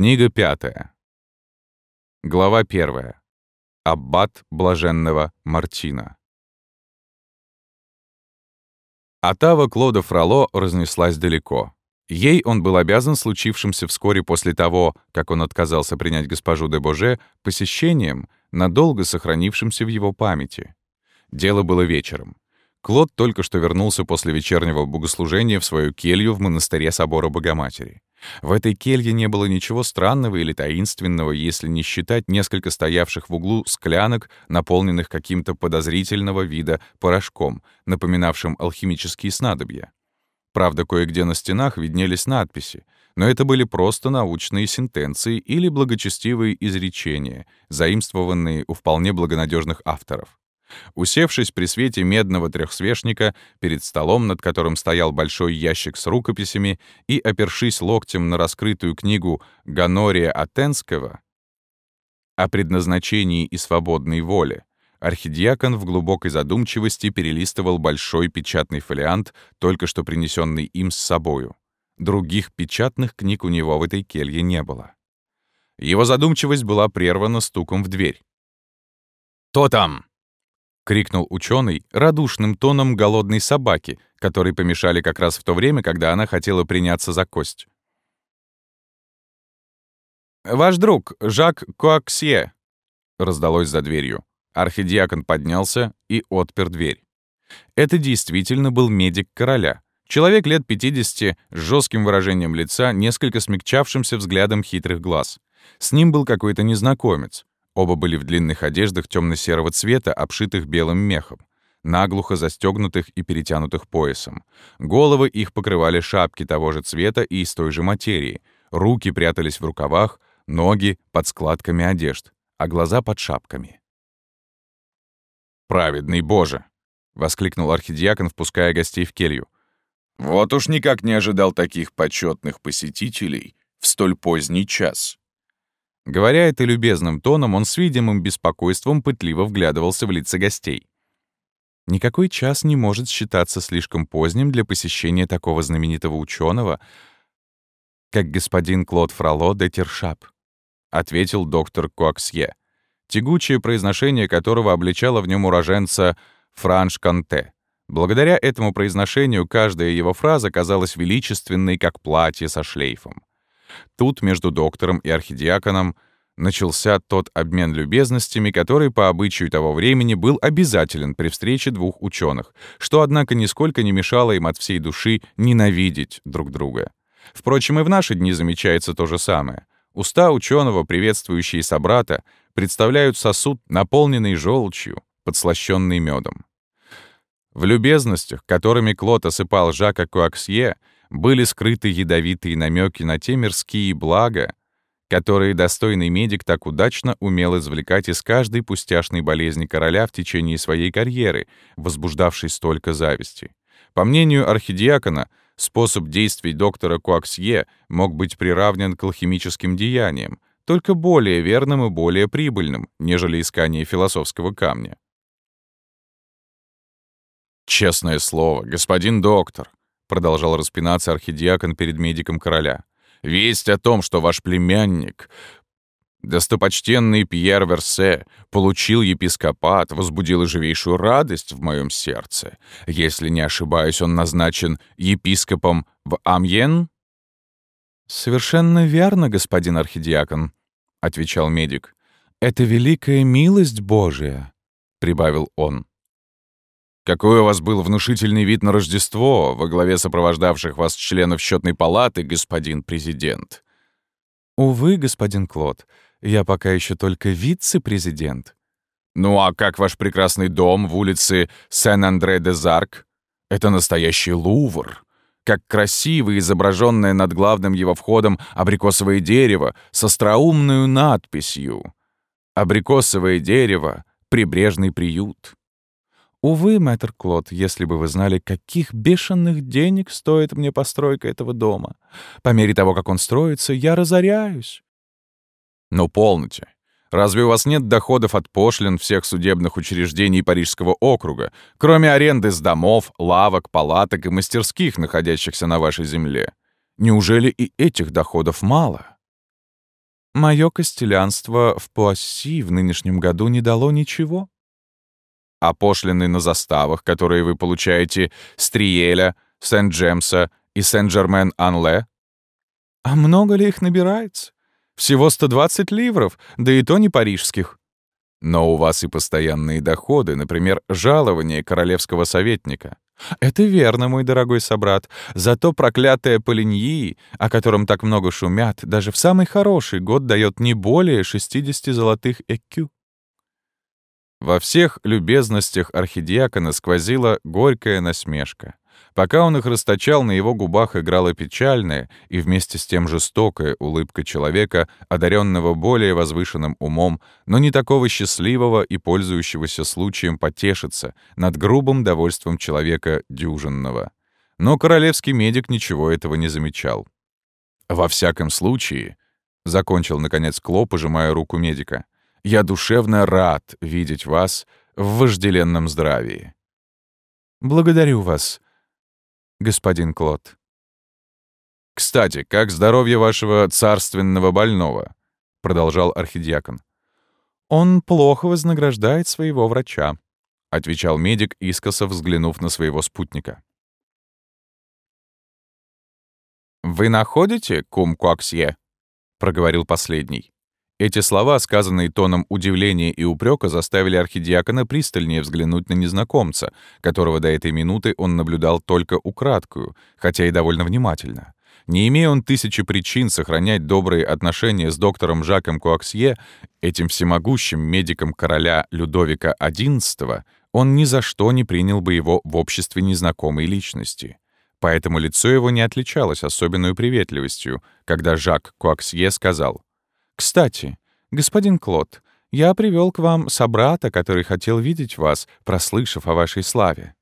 Книга пятая. Глава первая. Аббат блаженного Мартина. Отава Клода Фроло разнеслась далеко. Ей он был обязан случившимся вскоре после того, как он отказался принять госпожу де Боже, посещением, надолго сохранившимся в его памяти. Дело было вечером. Клод только что вернулся после вечернего богослужения в свою келью в монастыре собора Богоматери. В этой келье не было ничего странного или таинственного, если не считать несколько стоявших в углу склянок, наполненных каким-то подозрительного вида порошком, напоминавшим алхимические снадобья. Правда, кое-где на стенах виднелись надписи, но это были просто научные сентенции или благочестивые изречения, заимствованные у вполне благонадежных авторов. Усевшись при свете медного трехсвечника перед столом, над которым стоял большой ящик с рукописями, и опершись локтем на раскрытую книгу Ганория Атенского о предназначении и свободной воле, архидиакон в глубокой задумчивости перелистывал большой печатный фолиант, только что принесенный им с собою. Других печатных книг у него в этой келье не было. Его задумчивость была прервана стуком в дверь. «Кто там?» — крикнул ученый радушным тоном голодной собаки, которой помешали как раз в то время, когда она хотела приняться за кость. «Ваш друг, Жак Коаксье», — раздалось за дверью. Архидиакон поднялся и отпер дверь. Это действительно был медик короля. Человек лет 50 с жестким выражением лица, несколько смягчавшимся взглядом хитрых глаз. С ним был какой-то незнакомец. Оба были в длинных одеждах темно-серого цвета, обшитых белым мехом, наглухо застегнутых и перетянутых поясом. Головы их покрывали шапки того же цвета и из той же материи. Руки прятались в рукавах, ноги — под складками одежд, а глаза — под шапками. «Праведный Боже!» — воскликнул архидиакон, впуская гостей в келью. «Вот уж никак не ожидал таких почетных посетителей в столь поздний час». Говоря это любезным тоном, он с видимым беспокойством пытливо вглядывался в лица гостей. Никакой час не может считаться слишком поздним для посещения такого знаменитого ученого, как господин Клод Фроло де Тершап, ответил доктор Куаксье, тягучее произношение которого обличало в нем уроженца Франш Канте. Благодаря этому произношению каждая его фраза казалась величественной, как платье со шлейфом. Тут между доктором и архидиаконом начался тот обмен любезностями, который по обычаю того времени был обязателен при встрече двух ученых, что, однако, нисколько не мешало им от всей души ненавидеть друг друга. Впрочем, и в наши дни замечается то же самое. Уста ученого, приветствующие собрата, представляют сосуд, наполненный желчью, подслащенный медом. В любезностях, которыми Клод осыпал Жака Куаксье, были скрыты ядовитые намеки на те мирские блага, которые достойный медик так удачно умел извлекать из каждой пустяшной болезни короля в течение своей карьеры, возбуждавшей столько зависти. По мнению архидиакона, способ действий доктора Куаксье мог быть приравнен к алхимическим деяниям, только более верным и более прибыльным, нежели искание философского камня. «Честное слово, господин доктор», продолжал распинаться архидиакон перед медиком короля. «Весть о том, что ваш племянник, достопочтенный Пьер Версе, получил епископат, возбудила живейшую радость в моем сердце. Если не ошибаюсь, он назначен епископом в Амьен?» «Совершенно верно, господин архидиакон», — отвечал медик. «Это великая милость Божия», — прибавил он. Какой у вас был внушительный вид на Рождество во главе сопровождавших вас членов счетной палаты, господин президент. Увы, господин Клод, я пока еще только вице-президент. Ну а как ваш прекрасный дом в улице Сен-Андре-де-Зарк? Это настоящий Лувр. Как красиво изображенное над главным его входом абрикосовое дерево с остроумную надписью «Абрикосовое дерево. Прибрежный приют». Увы, мэтр Клод, если бы вы знали, каких бешеных денег стоит мне постройка этого дома. По мере того, как он строится, я разоряюсь. Ну, полноте. Разве у вас нет доходов от пошлин всех судебных учреждений Парижского округа, кроме аренды с домов, лавок, палаток и мастерских, находящихся на вашей земле? Неужели и этих доходов мало? Мое костелянство в Пуасси в нынешнем году не дало ничего. А пошлины на заставах, которые вы получаете с Триеля, Сент-Джемса и Сен-Жермен-Анле? А много ли их набирается? Всего 120 ливров, да и то не парижских. Но у вас и постоянные доходы, например, жалование королевского советника. Это верно, мой дорогой собрат. Зато проклятая Полиньи, о котором так много шумят, даже в самый хороший год дает не более 60 золотых экю. Во всех любезностях архидиакона сквозила горькая насмешка. Пока он их расточал, на его губах играла печальная и вместе с тем жестокая улыбка человека, одаренного более возвышенным умом, но не такого счастливого и пользующегося случаем потешиться над грубым довольством человека дюжинного. Но королевский медик ничего этого не замечал. «Во всяком случае», — закончил, наконец, Кло, пожимая руку медика, «я душевно рад видеть вас в вожделенном здравии». «Благодарю вас», господин Клод. «Кстати, как здоровье вашего царственного больного?» — продолжал архидиакон. «Он плохо вознаграждает своего врача», — отвечал медик, искоса взглянув на своего спутника. «Вы находите, кум Куаксье?» — проговорил последний. Эти слова, сказанные тоном удивления и упрека, заставили архидиакона пристальнее взглянуть на незнакомца, которого до этой минуты он наблюдал только украдкую, хотя и довольно внимательно. Не имея он тысячи причин сохранять добрые отношения с доктором Жаком Куаксье, этим всемогущим медиком короля Людовика XI, он ни за что не принял бы его в обществе незнакомой личности. Поэтому лицо его не отличалось особенной приветливостью, когда Жак Куаксье сказал — кстати, господин Клод, я привел к вам собрата, который хотел видеть вас, прослышав о вашей славе».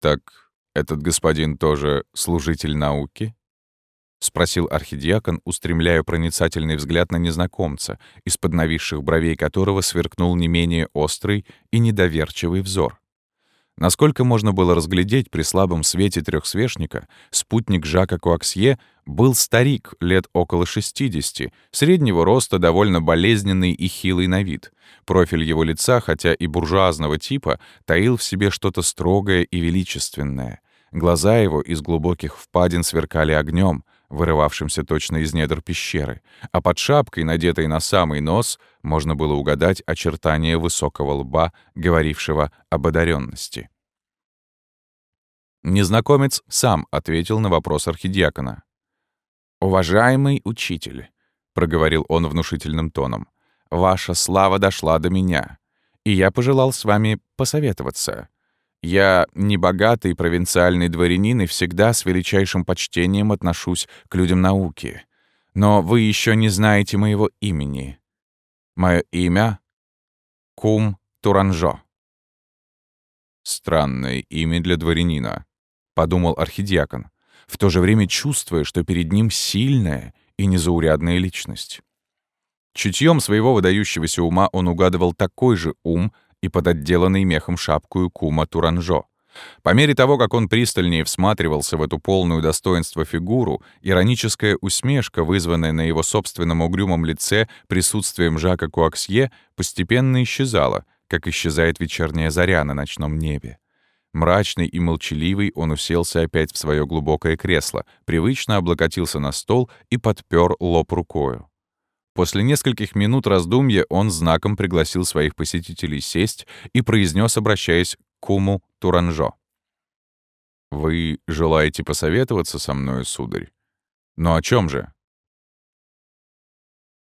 «Так этот господин тоже служитель науки?» — спросил архидиакон, устремляя проницательный взгляд на незнакомца, из-под нависших бровей которого сверкнул не менее острый и недоверчивый взор. Насколько можно было разглядеть при слабом свете трехсвечника, спутник Жака Куаксье был старик лет около 60, среднего роста, довольно болезненный и хилый на вид. Профиль его лица, хотя и буржуазного типа, таил в себе что-то строгое и величественное. Глаза его из глубоких впадин сверкали огнем, вырывавшимся точно из недр пещеры, а под шапкой, надетой на самый нос, можно было угадать очертания высокого лба, говорившего об одаренности. Незнакомец сам ответил на вопрос архидиакона. «Уважаемый учитель», — проговорил он внушительным тоном, — «ваша слава дошла до меня, и я пожелал с вами посоветоваться. Я небогатый провинциальный дворянин и всегда с величайшим почтением отношусь к людям науки. Но вы еще не знаете моего имени. Мое имя — Кум Туранжо. Странное имя для дворянина, — подумал архидиакон, в то же время чувствуя, что перед ним сильная и незаурядная личность. Чутьем своего выдающегося ума он угадывал такой же ум и под отделанной мехом шапкую кума Туранжо. По мере того, как он пристальнее всматривался в эту полную достоинство фигуру, ироническая усмешка, вызванная на его собственном угрюмом лице присутствием Жака Куаксье, постепенно исчезала, как исчезает вечерняя заря на ночном небе. Мрачный и молчаливый он уселся опять в свое глубокое кресло, привычно облокотился на стол и подпер лоб рукою. После нескольких минут раздумья он знаком пригласил своих посетителей сесть и произнес, обращаясь к куму Туранжо. «Вы желаете посоветоваться со мною, сударь? Но о чем же?»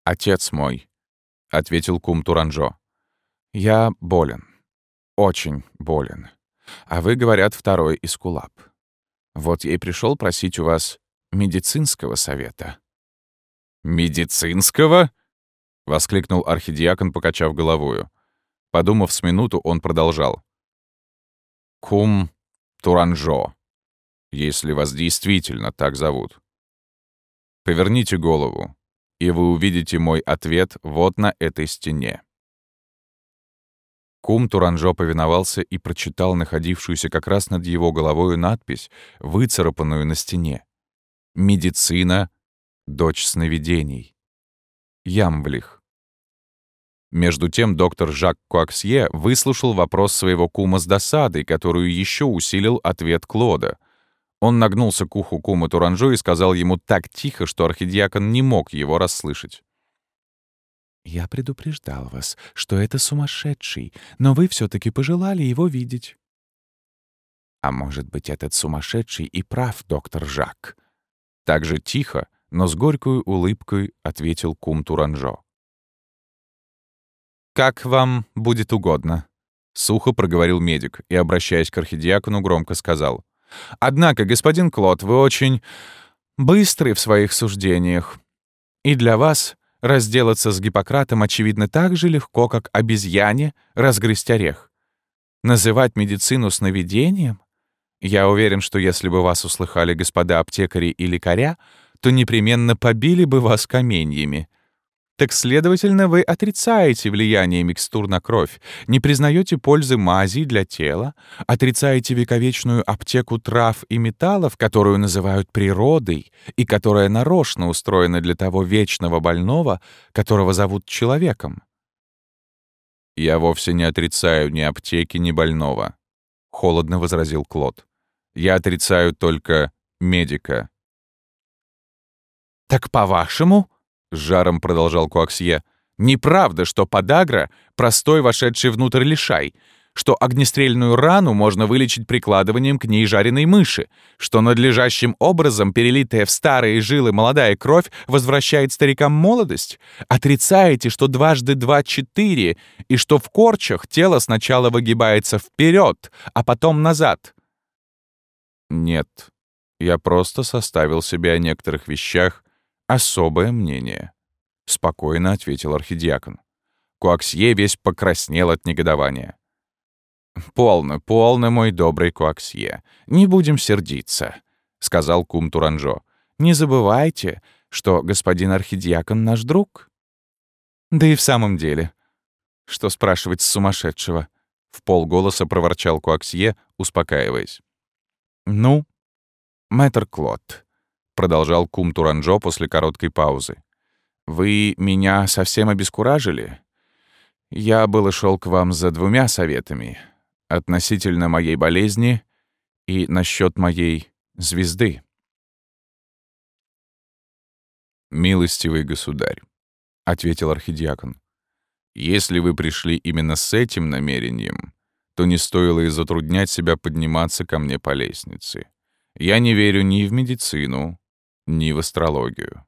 «Отец мой», — ответил кум Туранжо. «Я болен. Очень болен. А вы, говорят, второй Искулап. Вот я и пришел просить у вас медицинского совета». «Медицинского?» — воскликнул архидиакон, покачав головою. Подумав с минуту, он продолжал. «Кум Туранжо, если вас действительно так зовут. Поверните голову, и вы увидите мой ответ вот на этой стене». Кум Туранжо повиновался и прочитал находившуюся как раз над его головою надпись, выцарапанную на стене. «Медицина дочь сновидений. Ямвлих. Между тем доктор Жак Куаксье выслушал вопрос своего кума с досадой, которую еще усилил ответ Клода. Он нагнулся к уху кума Туранжо и сказал ему так тихо, что архидиакон не мог его расслышать. «Я предупреждал вас, что это сумасшедший, но вы все таки пожелали его видеть». «А может быть, этот сумасшедший и прав, доктор Жак?» Так же тихо, но с горькой улыбкой ответил кум Туранжо. «Как вам будет угодно», — сухо проговорил медик и, обращаясь к архидиакону, громко сказал. «Однако, господин Клод, вы очень быстрый в своих суждениях. И для вас разделаться с Гиппократом, очевидно, так же легко, как обезьяне разгрызть орех. Называть медицину сновидением? Я уверен, что если бы вас услыхали господа аптекари и лекаря, то непременно побили бы вас каменьями. Так, следовательно, вы отрицаете влияние микстур на кровь, не признаете пользы мазей для тела, отрицаете вековечную аптеку трав и металлов, которую называют природой, и которая нарочно устроена для того вечного больного, которого зовут человеком. «Я вовсе не отрицаю ни аптеки, ни больного», — холодно возразил Клод. «Я отрицаю только медика». «Так по-вашему?» — с жаром продолжал Куаксье. «Неправда, что подагра — простой вошедший внутрь лишай, что огнестрельную рану можно вылечить прикладыванием к ней жареной мыши, что надлежащим образом перелитая в старые жилы молодая кровь возвращает старикам молодость? Отрицаете, что дважды два — четыре, и что в корчах тело сначала выгибается вперед, а потом назад?» «Нет, я просто составил себе о некоторых вещах особое мнение», — спокойно ответил архидиакон. Куаксье весь покраснел от негодования. «Полно, полно, мой добрый Куаксье. Не будем сердиться», — сказал кум Туранжо. «Не забывайте, что господин архидиакон наш друг». «Да и в самом деле. Что спрашивать с сумасшедшего?» — в полголоса проворчал Куаксье, успокаиваясь. «Ну, мэтр Клод, продолжал кум Туранжо после короткой паузы. «Вы меня совсем обескуражили? Я было шел к вам за двумя советами относительно моей болезни и насчет моей звезды». «Милостивый государь», — ответил архидиакон, «если вы пришли именно с этим намерением, то не стоило и затруднять себя подниматься ко мне по лестнице. Я не верю ни в медицину, ни в астрологию.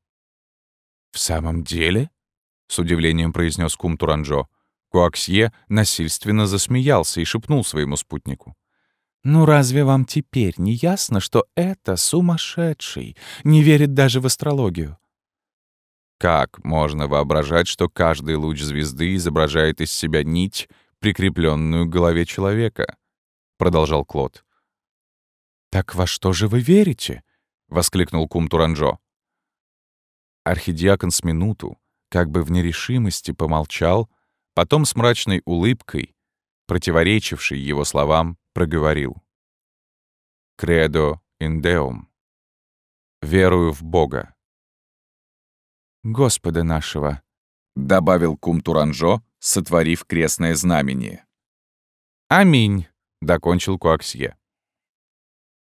«В самом деле?» — с удивлением произнес кум Туранжо. Куаксье насильственно засмеялся и шепнул своему спутнику. «Ну разве вам теперь не ясно, что это сумасшедший, не верит даже в астрологию?» Как можно воображать, что каждый луч звезды изображает из себя нить, прикрепленную к голове человека? Продолжал Клод. «Так во что же вы верите?» — воскликнул кум Туранжо. Архидиакон с минуту, как бы в нерешимости, помолчал, потом с мрачной улыбкой, противоречившей его словам, проговорил. «Кредо индеум. Верую в Бога». «Господа нашего», — добавил кум Туранжо, сотворив крестное знамение. «Аминь», — докончил Куаксье.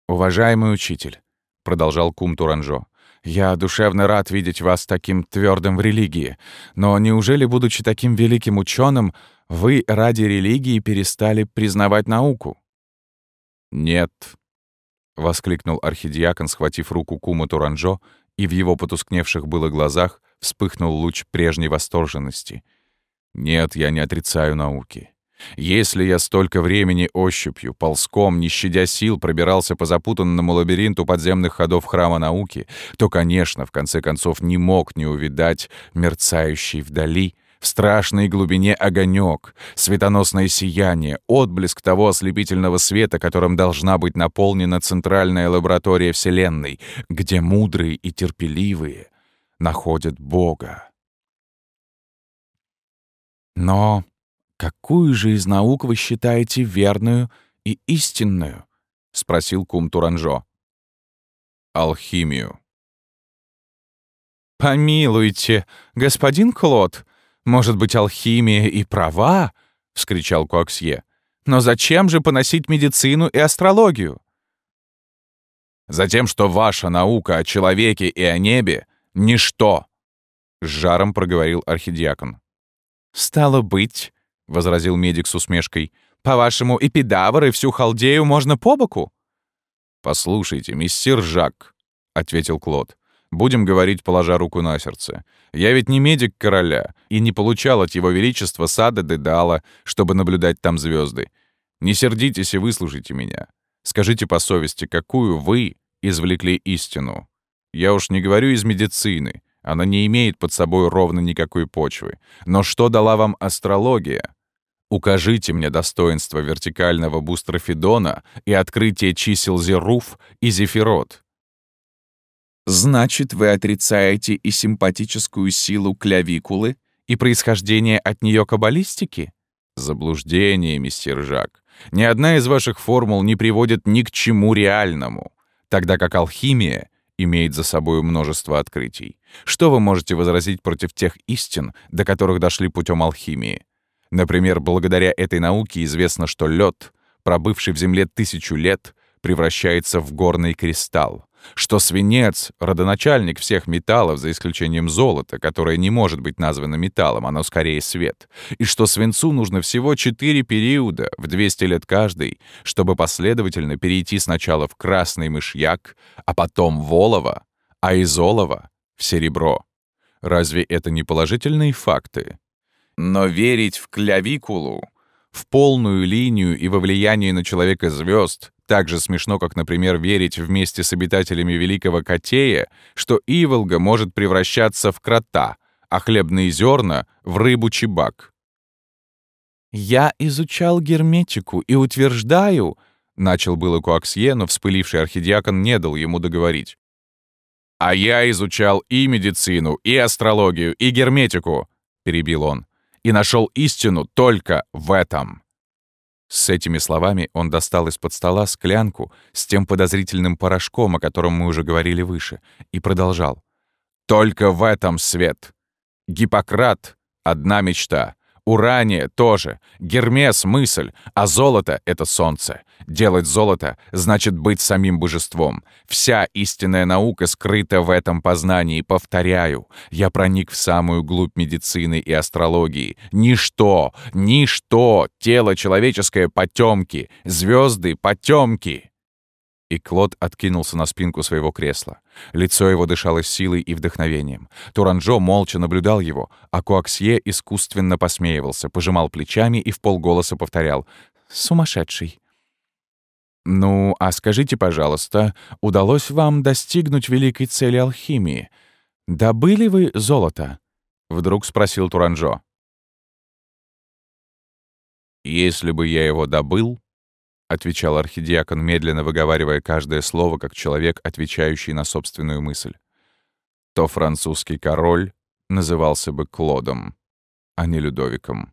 «Уважаемый учитель, — продолжал кум Туранжо. «Я душевно рад видеть вас таким твердым в религии. Но неужели, будучи таким великим ученым, вы ради религии перестали признавать науку?» «Нет», — воскликнул архидиакон, схватив руку кума Туранжо, и в его потускневших было глазах вспыхнул луч прежней восторженности. «Нет, я не отрицаю науки. Если я столько времени ощупью, ползком, не щадя сил, пробирался по запутанному лабиринту подземных ходов храма науки, то, конечно, в конце концов не мог не увидать мерцающий вдали, в страшной глубине огонек, светоносное сияние, отблеск того ослепительного света, которым должна быть наполнена центральная лаборатория Вселенной, где мудрые и терпеливые находят Бога. Но «Какую же из наук вы считаете верную и истинную?» — спросил кум Туранжо. «Алхимию», «Помилуйте, господин Клод, может быть, алхимия и права?» — вскричал Куаксье. «Но зачем же поносить медицину и астрологию?» «Затем, что ваша наука о человеке и о небе — ничто!» — с жаром проговорил архидиакон. «Стало быть», — возразил медик с усмешкой, «по-вашему, эпидавр и всю халдею можно по боку?» «Послушайте, мистер Жак», — ответил Клод, Будем говорить, положа руку на сердце. Я ведь не медик короля и не получал от его величества сада Дедала, чтобы наблюдать там звезды. Не сердитесь и выслушайте меня. Скажите по совести, какую вы извлекли истину? Я уж не говорю из медицины. Она не имеет под собой ровно никакой почвы. Но что дала вам астрология? Укажите мне достоинство вертикального бустрофидона и открытие чисел Зеруф и Зефирот. Значит, вы отрицаете и симпатическую силу клявикулы, и происхождение от нее каббалистики? Заблуждение, мистер Жак. Ни одна из ваших формул не приводит ни к чему реальному, тогда как алхимия имеет за собой множество открытий. Что вы можете возразить против тех истин, до которых дошли путем алхимии? Например, благодаря этой науке известно, что лед, пробывший в земле тысячу лет, превращается в горный кристалл, что свинец — родоначальник всех металлов, за исключением золота, которое не может быть названо металлом, оно скорее свет, и что свинцу нужно всего четыре периода, в 200 лет каждый, чтобы последовательно перейти сначала в красный мышьяк, а потом в олово, а из олова — в серебро. Разве это не положительные факты? Но верить в клявикулу, в полную линию и во влияние на человека звезд так же смешно, как, например, верить вместе с обитателями Великого Котея, что Иволга может превращаться в крота, а хлебные зерна — в рыбу-чебак. «Я изучал герметику и утверждаю...» — начал было Куаксье, но вспыливший архидиакон не дал ему договорить. «А я изучал и медицину, и астрологию, и герметику», — перебил он, «и нашел истину только в этом». С этими словами он достал из-под стола склянку с тем подозрительным порошком, о котором мы уже говорили выше, и продолжал. «Только в этом свет. Гиппократ — одна мечта. Урания тоже, Гермес — мысль, а золото — это солнце. Делать золото — значит быть самим божеством. Вся истинная наука скрыта в этом познании. Повторяю, я проник в самую глубь медицины и астрологии. Ничто, ничто, тело человеческое — потемки, звезды — потемки. И Клод откинулся на спинку своего кресла. Лицо его дышало силой и вдохновением. Туранжо молча наблюдал его, а Куаксье искусственно посмеивался, пожимал плечами и в полголоса повторял «Сумасшедший». «Ну, а скажите, пожалуйста, удалось вам достигнуть великой цели алхимии? Добыли вы золото?» — вдруг спросил Туранжо. «Если бы я его добыл, — отвечал архидиакон, медленно выговаривая каждое слово, как человек, отвечающий на собственную мысль, то французский король назывался бы Клодом, а не Людовиком.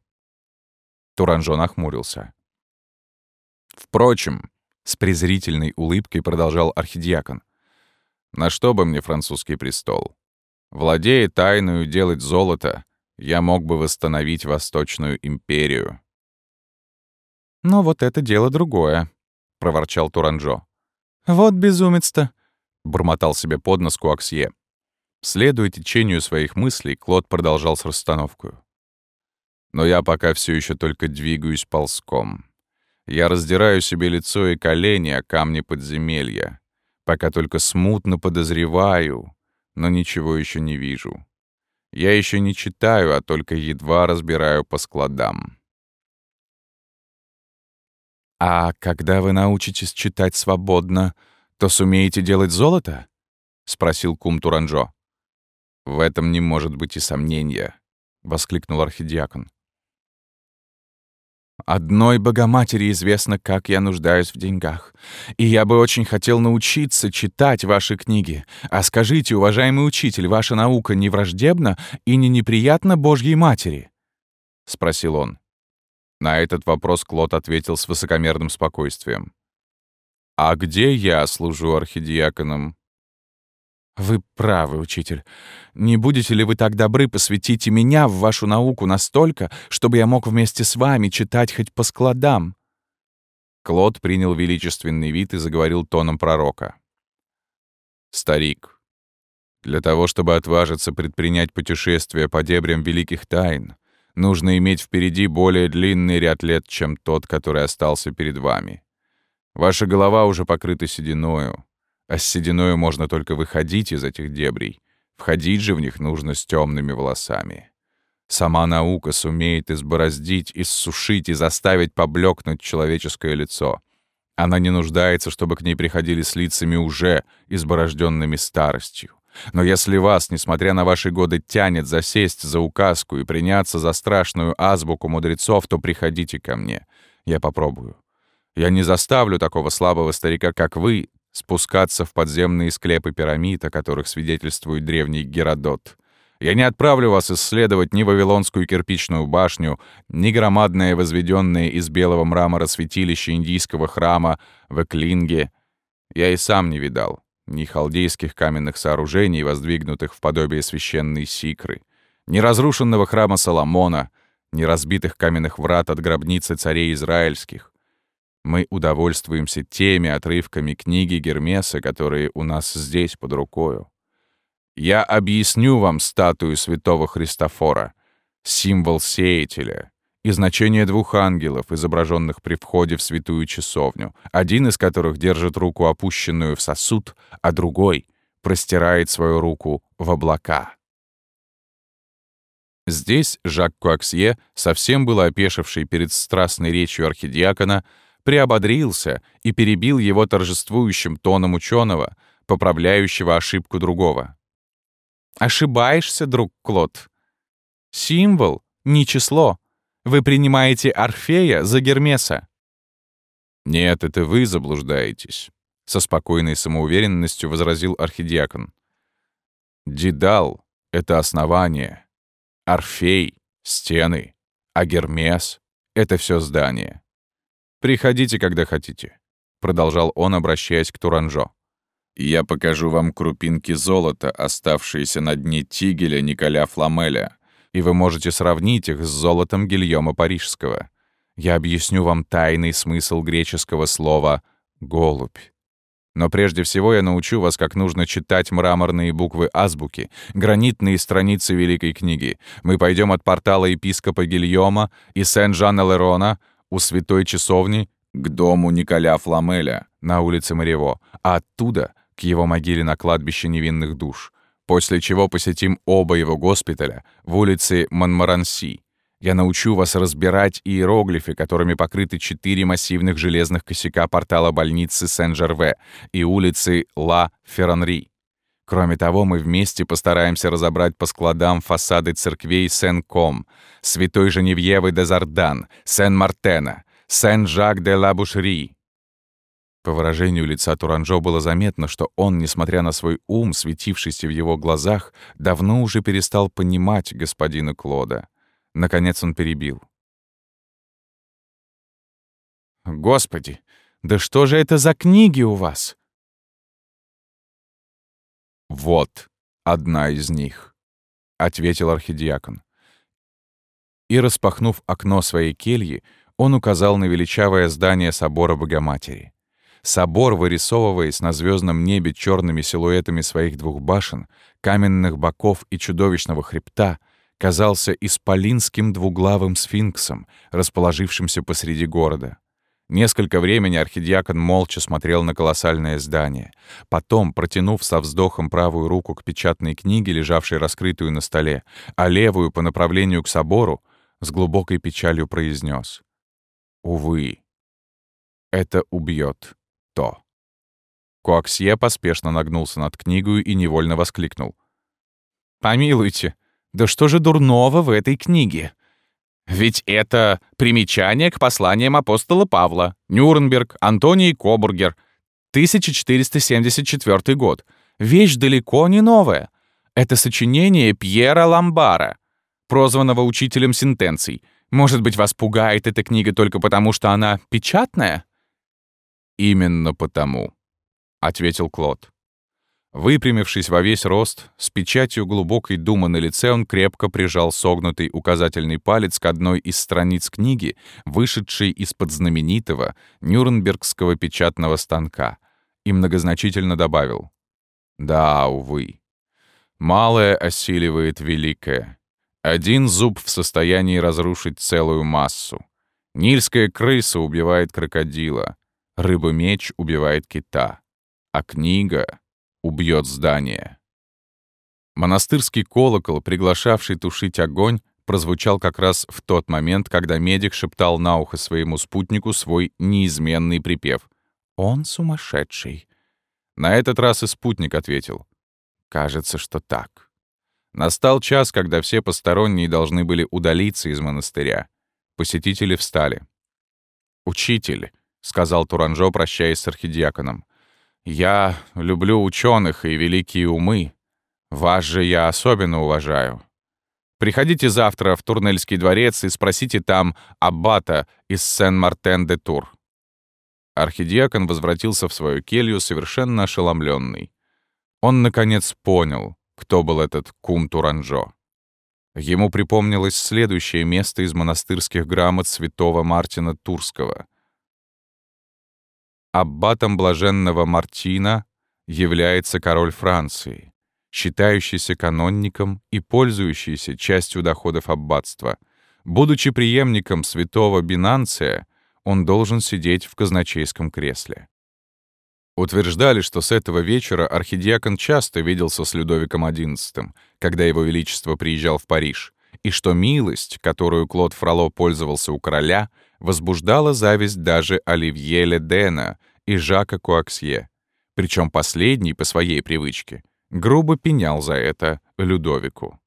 Туранжо нахмурился. «Впрочем», — с презрительной улыбкой продолжал архидиакон, «на что бы мне французский престол? Владея тайную делать золото, я мог бы восстановить Восточную империю, «Но вот это дело другое», — проворчал Туранжо. «Вот безумец-то», — бормотал себе под нос Куаксье. Следуя течению своих мыслей, Клод продолжал с расстановкой. «Но я пока все еще только двигаюсь ползком. Я раздираю себе лицо и колени о камни подземелья, пока только смутно подозреваю, но ничего еще не вижу. Я еще не читаю, а только едва разбираю по складам. «А когда вы научитесь читать свободно, то сумеете делать золото?» — спросил кум Туранжо. «В этом не может быть и сомнения», — воскликнул архидиакон. «Одной Богоматери известно, как я нуждаюсь в деньгах. И я бы очень хотел научиться читать ваши книги. А скажите, уважаемый учитель, ваша наука не враждебна и не неприятна Божьей Матери?» — спросил он. На этот вопрос Клод ответил с высокомерным спокойствием. «А где я служу архидиаконом?» Вы правы, учитель. Не будете ли вы так добры посвятить и меня в вашу науку настолько, чтобы я мог вместе с вами читать хоть по складам? Клод принял величественный вид и заговорил тоном пророка. «Старик, для того, чтобы отважиться предпринять путешествие по дебрям великих тайн, нужно иметь впереди более длинный ряд лет, чем тот, который остался перед вами. Ваша голова уже покрыта сединою, а с сединою можно только выходить из этих дебрей. Входить же в них нужно с темными волосами. Сама наука сумеет избороздить, иссушить и заставить поблекнуть человеческое лицо. Она не нуждается, чтобы к ней приходили с лицами уже изборожденными старостью. Но если вас, несмотря на ваши годы, тянет засесть за указку и приняться за страшную азбуку мудрецов, то приходите ко мне. Я попробую. Я не заставлю такого слабого старика, как вы, спускаться в подземные склепы пирамид, о которых свидетельствует древний Геродот. Я не отправлю вас исследовать ни Вавилонскую кирпичную башню, ни громадное возведенное из белого мрамора святилище индийского храма в Эклинге. Я и сам не видал ни халдейских каменных сооружений, воздвигнутых в подобие священной сикры, ни разрушенного храма Соломона, ни разбитых каменных врат от гробницы царей израильских. Мы удовольствуемся теми отрывками книги Гермеса, которые у нас здесь под рукою. Я объясню вам статую святого Христофора, символ сеятеля, и значение двух ангелов, изображенных при входе в святую часовню, один из которых держит руку опущенную в сосуд, а другой простирает свою руку в облака. Здесь Жак Куаксье, совсем было опешивший перед страстной речью архидиакона, приободрился и перебил его торжествующим тоном ученого, поправляющего ошибку другого. Ошибаешься, друг Клод. Символ, не число. Вы принимаете Орфея за Гермеса. Нет, это вы заблуждаетесь, со спокойной самоуверенностью возразил архидиакон. Дедал — это основание. Орфей — стены. А Гермес — это все здание. Приходите, когда хотите, продолжал он, обращаясь к Туранжо. Я покажу вам крупинки золота, оставшиеся на дне тигеля Николя Фламеля, и вы можете сравнить их с золотом Гильома Парижского. Я объясню вам тайный смысл греческого слова «голубь». Но прежде всего я научу вас, как нужно читать мраморные буквы азбуки, гранитные страницы Великой книги. Мы пойдем от портала епископа Гильома и Сен-Жан-Элерона у святой часовни к дому Николя Фламеля на улице Марево, а оттуда к его могиле на кладбище невинных душ, после чего посетим оба его госпиталя в улице Монмаранси. Я научу вас разбирать иероглифы, которыми покрыты четыре массивных железных косяка портала больницы Сен-Жерве и улицы Ла Ферранри. Кроме того, мы вместе постараемся разобрать по складам фасады церквей Сен-Ком, Святой Женевьевы де Зардан, Сен-Мартена, Сен-Жак де ла Бушри, по выражению лица Туранжо было заметно, что он, несмотря на свой ум, светившийся в его глазах, давно уже перестал понимать господина Клода. Наконец он перебил. «Господи, да что же это за книги у вас?» «Вот одна из них», — ответил архидиакон. И, распахнув окно своей кельи, он указал на величавое здание собора Богоматери. Собор, вырисовываясь на звездном небе черными силуэтами своих двух башен, каменных боков и чудовищного хребта, казался исполинским двуглавым сфинксом, расположившимся посреди города. Несколько времени архидиакон молча смотрел на колоссальное здание. Потом, протянув со вздохом правую руку к печатной книге, лежавшей раскрытую на столе, а левую по направлению к собору, с глубокой печалью произнес: «Увы, это убьет то. Коаксье поспешно нагнулся над книгой и невольно воскликнул. «Помилуйте, да что же дурного в этой книге? Ведь это примечание к посланиям апостола Павла, Нюрнберг, Антоний Кобургер, 1474 год. Вещь далеко не новая. Это сочинение Пьера Ламбара, прозванного учителем сентенций. Может быть, вас пугает эта книга только потому, что она печатная?» «Именно потому», — ответил Клод. Выпрямившись во весь рост, с печатью глубокой думы на лице он крепко прижал согнутый указательный палец к одной из страниц книги, вышедшей из-под знаменитого Нюрнбергского печатного станка, и многозначительно добавил. «Да, увы. Малое осиливает великое. Один зуб в состоянии разрушить целую массу. Нильская крыса убивает крокодила, рыба-меч убивает кита, а книга убьет здание. Монастырский колокол, приглашавший тушить огонь, прозвучал как раз в тот момент, когда медик шептал на ухо своему спутнику свой неизменный припев. «Он сумасшедший». На этот раз и спутник ответил. «Кажется, что так». Настал час, когда все посторонние должны были удалиться из монастыря. Посетители встали. «Учитель», — сказал Туранжо, прощаясь с архидиаконом, я люблю ученых и великие умы. Вас же я особенно уважаю. Приходите завтра в Турнельский дворец и спросите там аббата из Сен-Мартен-де-Тур». Архидиакон возвратился в свою келью совершенно ошеломленный. Он, наконец, понял, кто был этот кум Туранжо. Ему припомнилось следующее место из монастырских грамот святого Мартина Турского — Аббатом блаженного Мартина является король Франции, считающийся канонником и пользующийся частью доходов аббатства. Будучи преемником святого Бинанция, он должен сидеть в казначейском кресле. Утверждали, что с этого вечера архидиакон часто виделся с Людовиком XI, когда его величество приезжал в Париж, и что милость, которую Клод Фроло пользовался у короля, возбуждала зависть даже Оливье Ледена и Жака Куаксье. Причем последний, по своей привычке, грубо пенял за это Людовику.